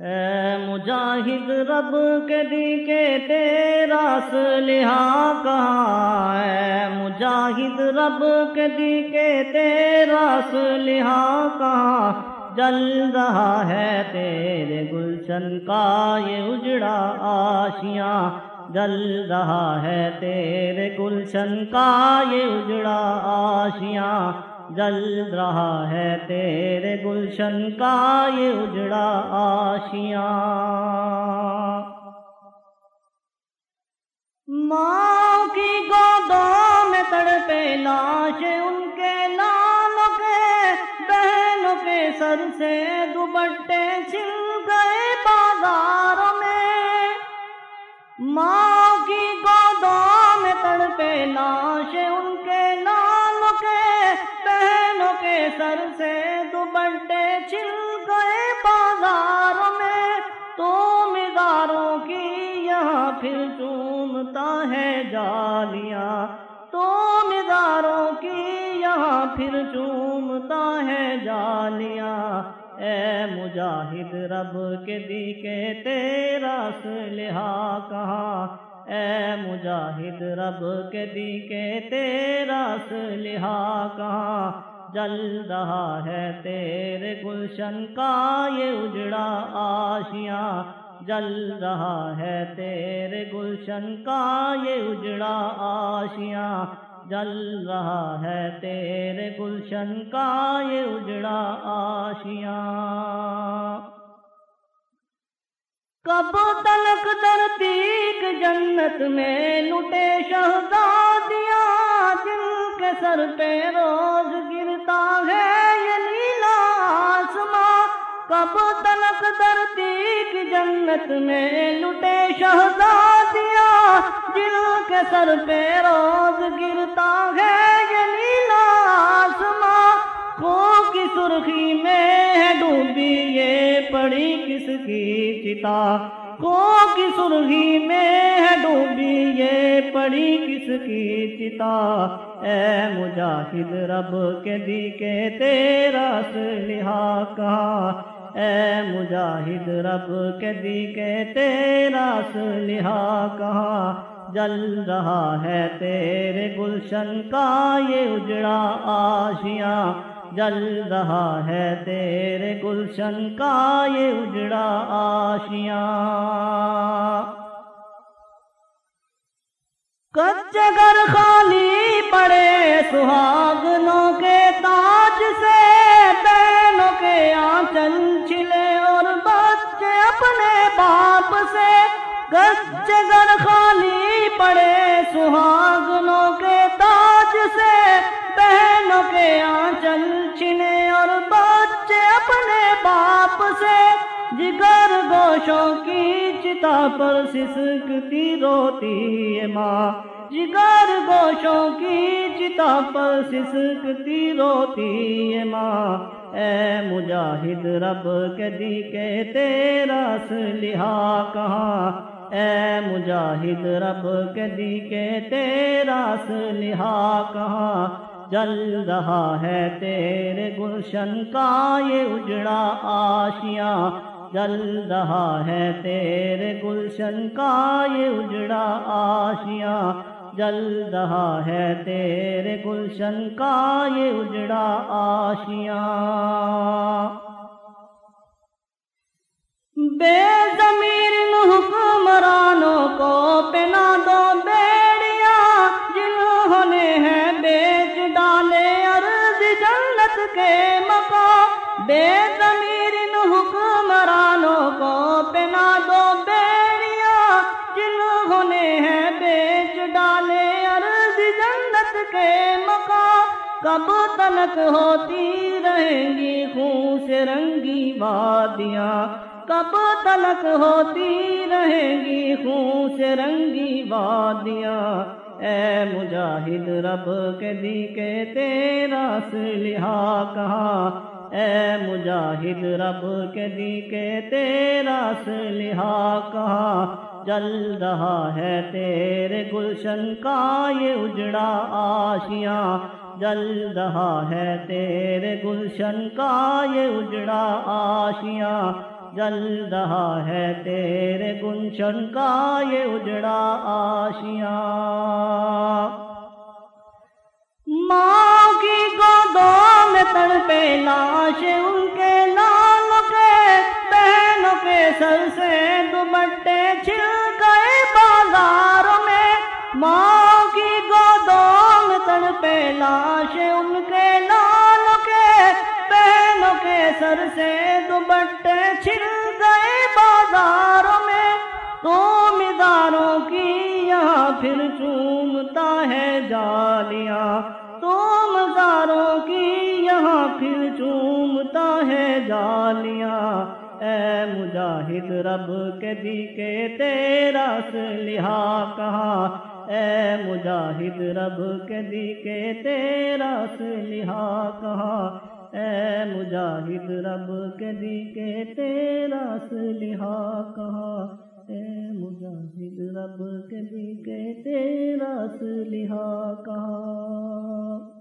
اے مجاہد رب کے دی کے تیرا سلحا کہاں اے مجاہد رب کے دی کے تیرا سلحا کہاں؟ جل رہا ہے تیرے گلشن کا یہ اجڑا آشیاں۔ جل رہا ہے تیرے گلشن کا یہ اجڑا آشیاں۔ جل رہا ہے تیرے گلشن کا یہ اجڑا آشیاں۔ ماں کی گودوں میں تڑپے لاش ان کے نام کے بہنوں کے سر سے دوبٹے جالیاں۔ تو مزاروں کی یہاں پھر چومتا ہے جالیاں۔ اے مجاہد، رب کے دی کے تیرا سلحا کہاں؟ اے مجاہد، رب کے دی کے تیرا سلحا کہاں؟ جل رہا ہے تیرے گلشن کا یہ اجڑا آشیاں۔ جل رہا ہے تیرے گلشن کا یہ اجڑا آشیاں۔ جل رہا ہے تیرے گلشن کا یہ اجڑا آشیاں۔ کب تلک درتیک جنت میں لٹے شہزادیاں جن کے سر پہ روز جنت میں لٹے شہزادیاں جن کے سر پہ روز گرتا ہے یہ نیلا آسماں۔ کو کی سرخی میں ہے ڈوبی یہ پڑی کس کی چتا۔ کو کی سرخی میں ہے ڈوبی یہ پڑی کس کی چتا۔ اے مجاہد رب کے دی کے تیرا سلحا کہا اے مجاہد، رب کے دی کے تیرا سلحا کہا جل رہا ہے تیرے گلشن کا یہ اجڑا آشیاں جل رہا ہے تیرے گلشن کا یہ اجڑا آشیاں۔ کچے گھر خالی کچے گھر خالی پڑے سہاگنوں کے تاج سے، بہنوں کے آنچل چھنے اور بچے اپنے باپ سے۔ جگر گوشوں کی چتا پر سسکتی روتی ہے ماں۔ جگر گوشوں کی چتا پر سسکتی روتی ہے ماں۔ اے مجاہد رب کے دی کے تیرا سلحا کہاں؟ اے مجاہد رب کے دی کے تیرا سلحا کہاں جل رہا ہے تیرے گلشن کا یہ اجڑا آشیاں جل رہا ہے تیرے گلشن کا یہ اجڑا آشیاں جل رہا ہے تیرے گلشن کا یہ اجڑا آشیاں بے ضمیر حکمرانوں کب تلک ہوتی رہیں گی خون سے رنگی وادیاں۔ کب تلک ہوتی رہیں گی خون سے رنگی وادیاں۔ اے مجاہد رب کے دی کے تیرا سلحا کہاں۔ اے مجاہد رب کے دی کے تیرا سلحا کہاں۔ جل رہا ہے تیرے گلشن کا یہ اجڑا آشیاں۔ جل رہا ہے تیرے گلشن کا یہ اجڑا آشیاں۔ جل رہا ہے تیرے گلشن کا یہ اجڑا آشیاں۔ ماں کی گودوں میں تڑ پہ لاش ان کے لال کے بہنوں کے سر سے دوبٹے چھل سر سے دوبٹے چھل گئے بازاروں میں۔ تو مزاروں کی یہاں پھر چومتا ہے جالیاں۔ تو مزاروں کی یہاں پھر چومتا ہے جالیاں۔ اے مجاہد رب کے دی کے تیرا سلحا کہاں۔ اے مجاہد رب کے دی کے تیرا سلحا کہاں۔ اے مجاہد رب کے دی کے تیرا سلحا کہاں اے مجاہد رب کے دی کے تیرا سلحا کہاں